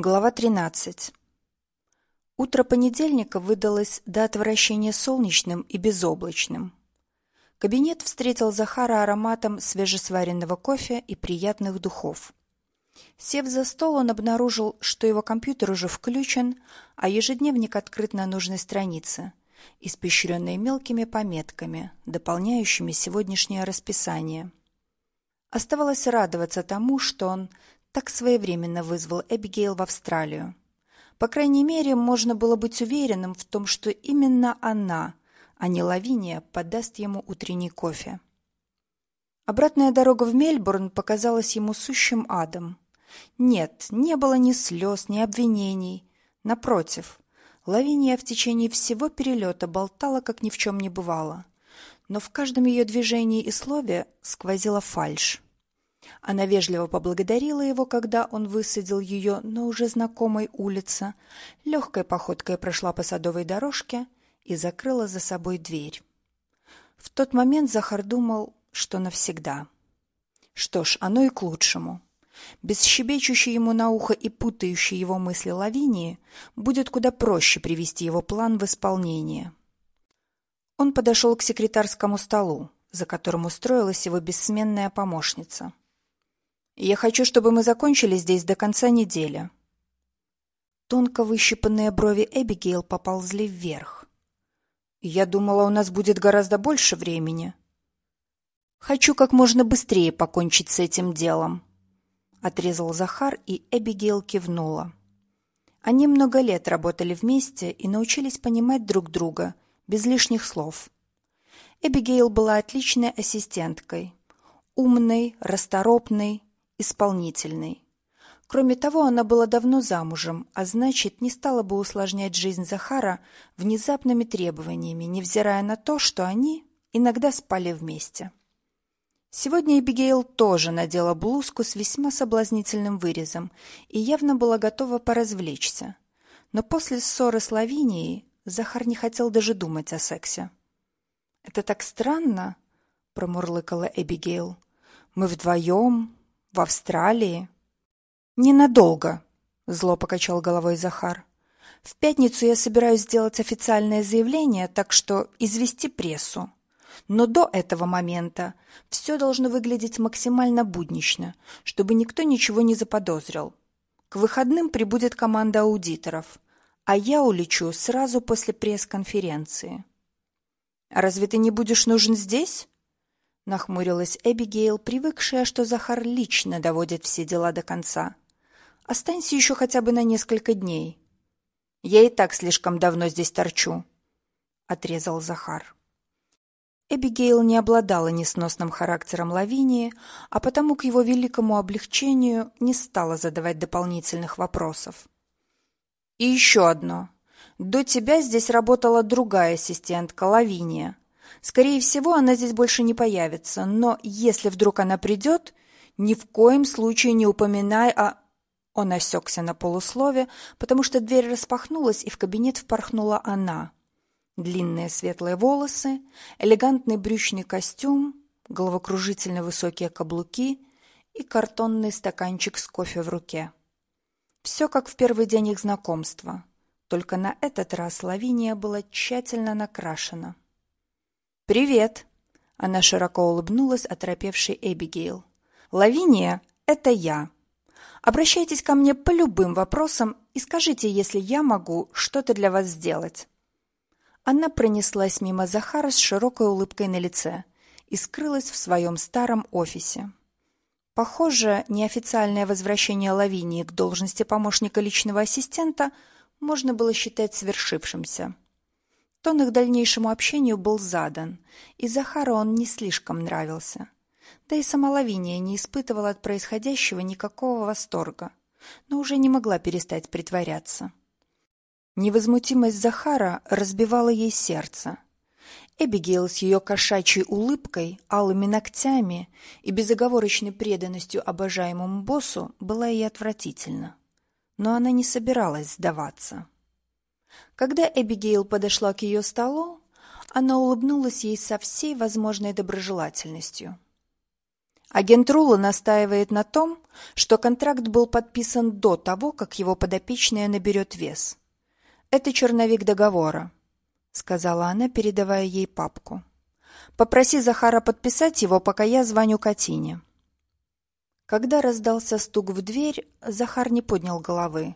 Глава 13. Утро понедельника выдалось до отвращения солнечным и безоблачным. Кабинет встретил Захара ароматом свежесваренного кофе и приятных духов. Сев за стол, он обнаружил, что его компьютер уже включен, а ежедневник открыт на нужной странице, испещренной мелкими пометками, дополняющими сегодняшнее расписание. Оставалось радоваться тому, что он так своевременно вызвал Эбигейл в Австралию. По крайней мере, можно было быть уверенным в том, что именно она, а не Лавиния, подаст ему утренний кофе. Обратная дорога в Мельбурн показалась ему сущим адом. Нет, не было ни слез, ни обвинений. Напротив, Лавиния в течение всего перелета болтала, как ни в чем не бывало. Но в каждом ее движении и слове сквозила фальшь. Она вежливо поблагодарила его, когда он высадил ее на уже знакомой улице, легкой походкой прошла по садовой дорожке и закрыла за собой дверь. В тот момент Захар думал, что навсегда. Что ж, оно и к лучшему. Без щебечущей ему на ухо и путающей его мысли Лавинии будет куда проще привести его план в исполнение. Он подошел к секретарскому столу, за которым устроилась его бессменная помощница. Я хочу, чтобы мы закончили здесь до конца недели. Тонко выщипанные брови Эбигейл поползли вверх. Я думала, у нас будет гораздо больше времени. Хочу как можно быстрее покончить с этим делом, отрезал Захар, и Эбигейл кивнула. Они много лет работали вместе и научились понимать друг друга без лишних слов. Эбигейл была отличной ассистенткой, умной, расторопной, исполнительной. Кроме того, она была давно замужем, а значит, не стала бы усложнять жизнь Захара внезапными требованиями, невзирая на то, что они иногда спали вместе. Сегодня Эбигейл тоже надела блузку с весьма соблазнительным вырезом и явно была готова поразвлечься. Но после ссоры с Лавинией Захар не хотел даже думать о сексе. «Это так странно», — промурлыкала Эбигейл. «Мы вдвоем, в Австралии? Ненадолго, зло покачал головой Захар. В пятницу я собираюсь сделать официальное заявление, так что извести прессу. Но до этого момента все должно выглядеть максимально буднично, чтобы никто ничего не заподозрил. К выходным прибудет команда аудиторов, а я улечу сразу после пресс-конференции. А разве ты не будешь нужен здесь? Нахмурилась Эбигейл, привыкшая, что Захар лично доводит все дела до конца. Останься еще хотя бы на несколько дней. Я и так слишком давно здесь торчу, отрезал Захар. Эбигейл не обладала несносным характером Лавинии, а потому к его великому облегчению не стала задавать дополнительных вопросов. И еще одно. До тебя здесь работала другая ассистентка Лавиния. Скорее всего, она здесь больше не появится, но если вдруг она придет, ни в коем случае не упоминай о... Он осекся на полуслове, потому что дверь распахнулась, и в кабинет впорхнула она. Длинные светлые волосы, элегантный брючный костюм, головокружительно высокие каблуки и картонный стаканчик с кофе в руке. Все как в первый день их знакомства, только на этот раз Лавиния была тщательно накрашена. «Привет!» Она широко улыбнулась оторопевшей Эбигейл. «Лавиния, это я. Обращайтесь ко мне по любым вопросам и скажите, если я могу что-то для вас сделать». Она пронеслась мимо Захара с широкой улыбкой на лице и скрылась в своем старом офисе. Похоже, неофициальное возвращение Лавинии к должности помощника личного ассистента можно было считать свершившимся. Тон их дальнейшему общению был задан, и Захару он не слишком нравился. Да и сама Лавиния не испытывала от происходящего никакого восторга, но уже не могла перестать притворяться. Невозмутимость Захара разбивала ей сердце. Эбигейл с ее кошачьей улыбкой, алыми ногтями и безоговорочной преданностью обожаемому боссу была ей отвратительна. Но она не собиралась сдаваться. Когда Эбигейл подошла к ее столу, она улыбнулась ей со всей возможной доброжелательностью. Агент Рула настаивает на том, что контракт был подписан до того, как его подопечная наберет вес. Это черновик договора, сказала она, передавая ей папку. Попроси Захара подписать его, пока я звоню Катине. Когда раздался стук в дверь, Захар не поднял головы,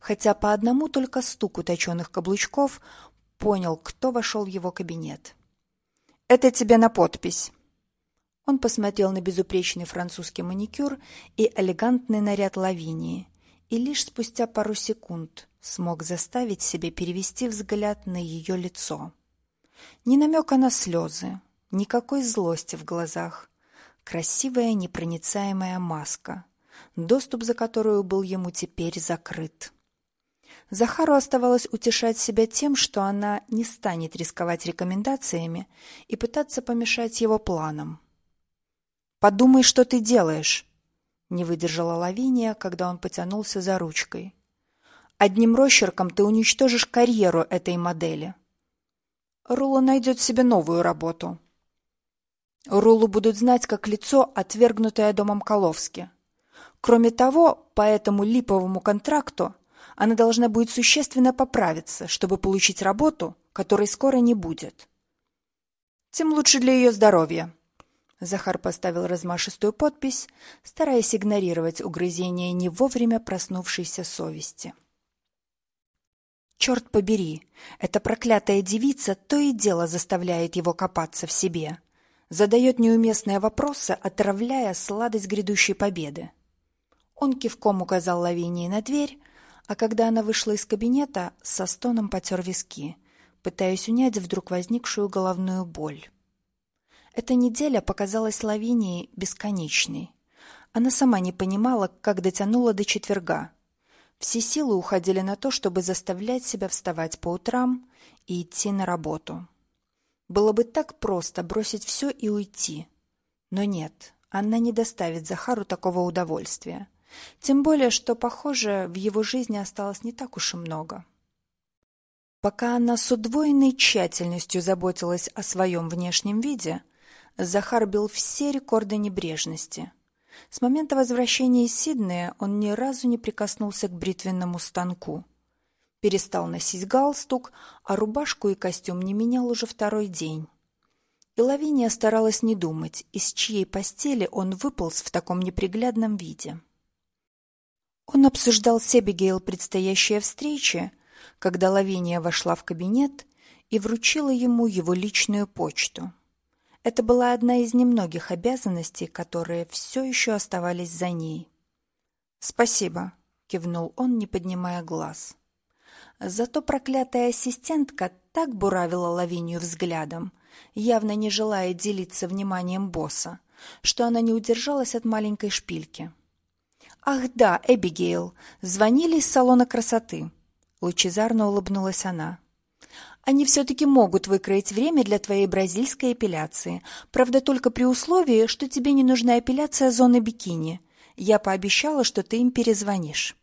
хотя по одному только стуку точеных каблучков понял, кто вошел в его кабинет. Это тебе на подпись. Он посмотрел на безупречный французский маникюр и элегантный наряд Лавинии, и лишь спустя пару секунд смог заставить себя перевести взгляд на ее лицо. Ни намека на слезы, никакой злости в глазах. Красивая непроницаемая маска, доступ за которую был ему теперь закрыт. Захару оставалось утешать себя тем, что она не станет рисковать рекомендациями и пытаться помешать его планам. Подумай, что ты делаешь, не выдержала Лавиния, когда он потянулся за ручкой. Одним росчерком ты уничтожишь карьеру этой модели. Рула найдет себе новую работу. Рулу будут знать как лицо, отвергнутое домом Коловски. Кроме того, по этому липовому контракту она должна будет существенно поправиться, чтобы получить работу, которой скоро не будет. Тем лучше для ее здоровья. Захар поставил размашистую подпись, стараясь игнорировать угрызение не вовремя проснувшейся совести. Черт побери, эта проклятая девица то и дело заставляет его копаться в себе, задает неуместные вопросы, отравляя сладость грядущей победы. Он кивком указал Лавинии на дверь, а когда она вышла из кабинета, со стоном потер виски, пытаясь унять вдруг возникшую головную боль. Эта неделя показалась Лавинии бесконечной. Она сама не понимала, как дотянула до четверга. Все силы уходили на то, чтобы заставлять себя вставать по утрам и идти на работу. Было бы так просто бросить все и уйти. Но нет, она не доставит Захару такого удовольствия. Тем более, что, похоже, в его жизни осталось не так уж и много. Пока она с удвоенной тщательностью заботилась о своем внешнем виде, Захар бил все рекорды небрежности. С момента возвращения из Сиднея он ни разу не прикоснулся к бритвенному станку. Перестал носить галстук, а рубашку и костюм не менял уже второй день. И Лавиния старалась не думать, из чьей постели он выполз в таком неприглядном виде. Он обсуждал с Эбигейл предстоящие встречи, когда Лавиния вошла в кабинет и вручила ему его личную почту. Это была одна из немногих обязанностей, которые все еще оставались за ней. «Спасибо», — кивнул он, не поднимая глаз. Зато проклятая ассистентка так буравила Лавинию взглядом, явно не желая делиться вниманием босса, что она не удержалась от маленькой шпильки. «Ах да, Эбигейл, звонили из салона красоты», — лучезарно улыбнулась она. Они все-таки могут выкроить время для твоей бразильской эпиляции. Правда, только при условии, что тебе не нужна эпиляция зоны бикини. Я пообещала, что ты им перезвонишь».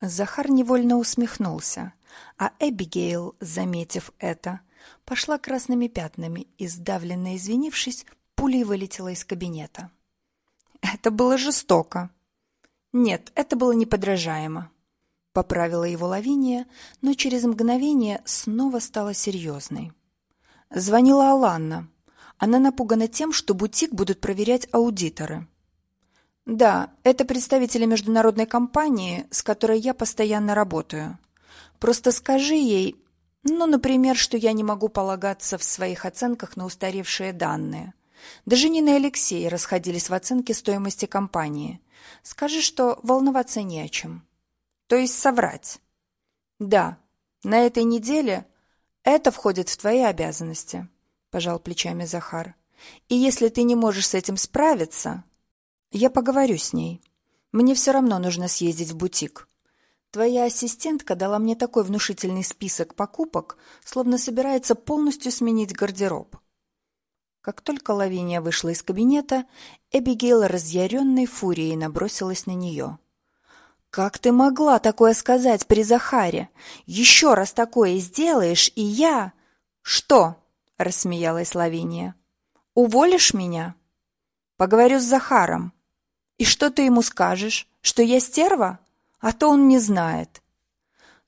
Захар невольно усмехнулся, а Эбигейл, заметив это, пошла красными пятнами и, сдавленно извинившись, пулей вылетела из кабинета. «Это было жестоко». «Нет, это было неподражаемо». Поправила его Лавиния, но через мгновение снова стала серьезной. Звонила Аланна. Она напугана тем, что бутик будут проверять аудиторы. Да, это представители международной компании, с которой я постоянно работаю. Просто скажи ей, ну, например, что я не могу полагаться в своих оценках на устаревшие данные. Даже Нина и Алексей расходились в оценке стоимости компании. Скажи, что волноваться не о чем. То есть соврать. Да, на этой неделе это входит в твои обязанности, пожал плечами Захар. И если ты не можешь с этим справиться, я поговорю с ней. Мне все равно нужно съездить в бутик. Твоя ассистентка дала мне такой внушительный список покупок, словно собирается полностью сменить гардероб. Как только Лавиния вышла из кабинета, Эбигейл разъяренной фурией набросилась на нее. «Как ты могла такое сказать при Захаре? Еще раз такое сделаешь, и я...» «Что?» — рассмеялась Лавиния. «Уволишь меня?» Поговорю с Захаром. И что ты ему скажешь? Что я стерва? А то он не знает.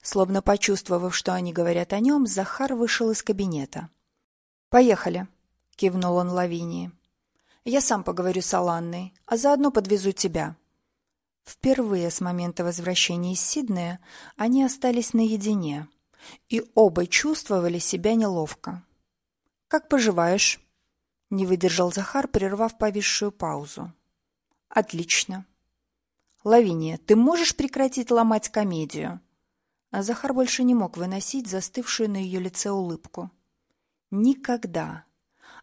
Словно почувствовав, что они говорят о нем, Захар вышел из кабинета. «Поехали», — кивнул он Лавинии. «Я сам поговорю с Аланной, а заодно подвезу тебя». Впервые с момента возвращения из Сиднея они остались наедине, и оба чувствовали себя неловко. «Как поживаешь?» — не выдержал Захар, прервав повисшую паузу. «Отлично». «Лавиния, ты можешь прекратить ломать комедию?» А Захар больше не мог выносить застывшую на ее лице улыбку. Никогда.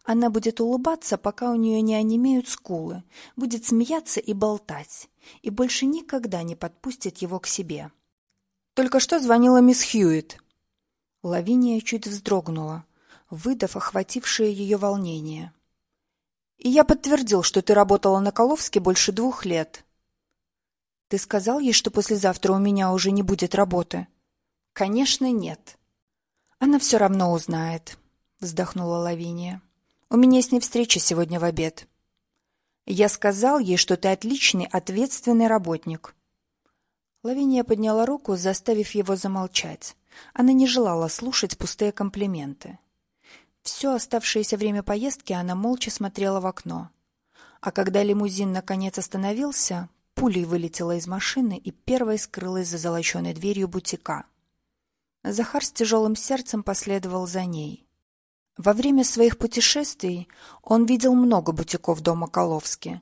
Она будет улыбаться, пока у нее не онемеют скулы, будет смеяться и болтать, и больше никогда не подпустит его к себе. Только что звонила мисс Хьюитт. Лавиния чуть вздрогнула, выдав охватившее ее волнение. «И я подтвердил, что ты работала на Коловске больше двух лет». «Ты сказал ей, что послезавтра у меня уже не будет работы?» Конечно, нет. Она все равно узнает, вздохнула Лавиния. У меня с ней встреча сегодня в обед. Я сказал ей, что ты отличный, ответственный работник. Лавиния подняла руку, заставив его замолчать. Она не желала слушать пустые комплименты. Все оставшееся время поездки она молча смотрела в окно. А когда лимузин наконец остановился, пулей вылетела из машины и первой скрылась за золоченой дверью бутика. Захар с тяжелым сердцем последовал за ней. Во время своих путешествий он видел много бутиков дома Коловски,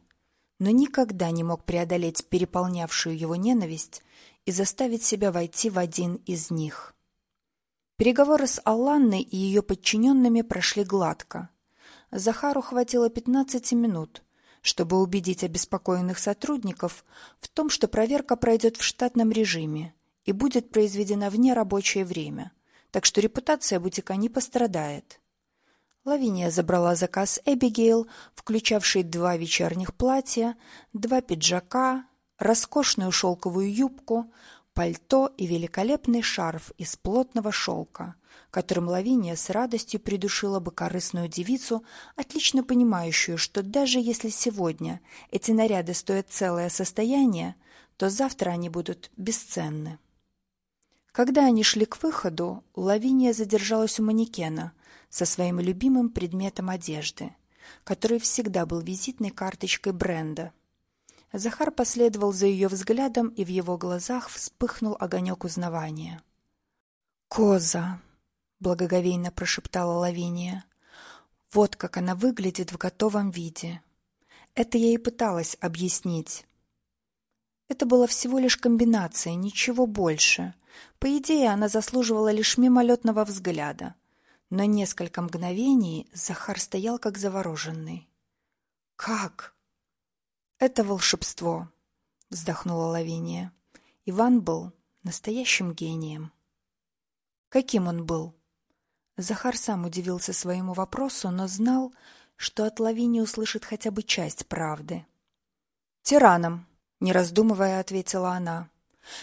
но никогда не мог преодолеть переполнявшую его ненависть и заставить себя войти в один из них. Переговоры с Алланной и ее подчиненными прошли гладко. Захару хватило 15 минут, чтобы убедить обеспокоенных сотрудников в том, что проверка пройдет в штатном режиме и будет произведена в нерабочее время, так что репутация бутика не пострадает. Лавиния забрала заказ Эбигейл, включавший два вечерних платья, два пиджака, роскошную шелковую юбку, пальто и великолепный шарф из плотного шелка, которым Лавиния с радостью придушила бы корыстную девицу, отлично понимающую, что даже если сегодня эти наряды стоят целое состояние, то завтра они будут бесценны. Когда они шли к выходу, Лавиния задержалась у манекена со своим любимым предметом одежды, который всегда был визитной карточкой бренда. Захар последовал за ее взглядом, и в его глазах вспыхнул огонек узнавания. «Коза!» — благоговейно прошептала Лавиния. «Вот как она выглядит в готовом виде. Это я и пыталась объяснить». Это была всего лишь комбинация, ничего больше — по идее, она заслуживала лишь мимолетного взгляда. Но несколько мгновений Захар стоял как завороженный. «Как?» «Это волшебство», — вздохнула Лавиния. Иван был настоящим гением. Каким он был? Захар сам удивился своему вопросу, но знал, что от Лавинии услышит хотя бы часть правды. «Тираном», — не раздумывая, ответила она.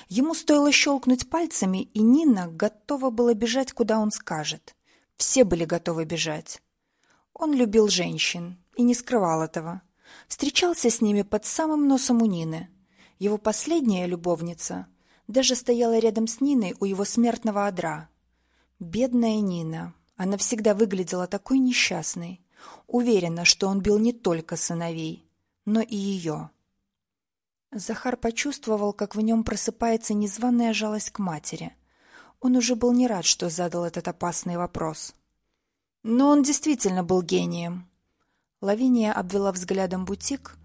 Ему стоило щелкнуть пальцами, и Нина готова была бежать, куда он скажет. Все были готовы бежать. Он любил женщин и не скрывал этого. Встречался с ними под самым носом у Нины. Его последняя любовница даже стояла рядом с Ниной у его смертного одра. Бедная Нина. Она всегда выглядела такой несчастной. Уверена, что он бил не только сыновей, но и ее. Захар почувствовал, как в нем просыпается незваная жалость к матери. Он уже был не рад, что задал этот опасный вопрос. Но он действительно был гением. Лавиния обвела взглядом бутик,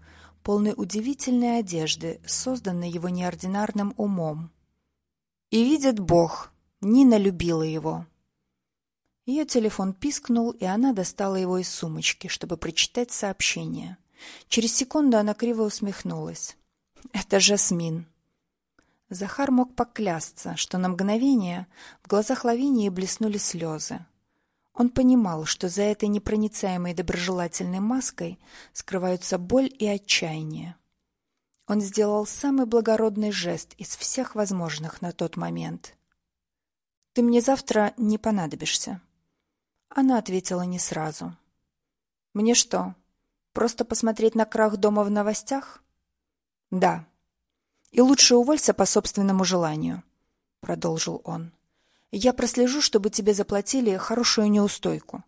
полный удивительной одежды, созданной его неординарным умом. И видит Бог, Нина любила его. Ее телефон пискнул, и она достала его из сумочки, чтобы прочитать сообщение. Через секунду она криво усмехнулась. Это Жасмин. Захар мог поклясться, что на мгновение в глазах Лавинии блеснули слезы. Он понимал, что за этой непроницаемой доброжелательной маской скрываются боль и отчаяние. Он сделал самый благородный жест из всех возможных на тот момент. «Ты мне завтра не понадобишься». Она ответила не сразу. «Мне что, Просто посмотреть на крах дома в новостях? Да. И лучше уволься по собственному желанию, продолжил он. Я прослежу, чтобы тебе заплатили хорошую неустойку.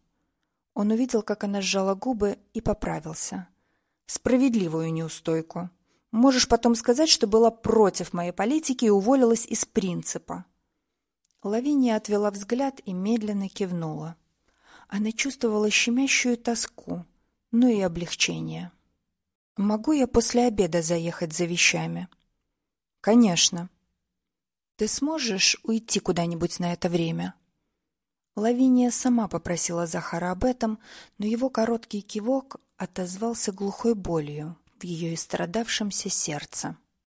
Он увидел, как она сжала губы и поправился. Справедливую неустойку. Можешь потом сказать, что была против моей политики и уволилась из принципа. Лавиния отвела взгляд и медленно кивнула. Она чувствовала щемящую тоску, но и облегчение. «Могу я после обеда заехать за вещами?» «Конечно». «Ты сможешь уйти куда-нибудь на это время?» Лавиния сама попросила Захара об этом, но его короткий кивок отозвался глухой болью в ее истрадавшемся сердце.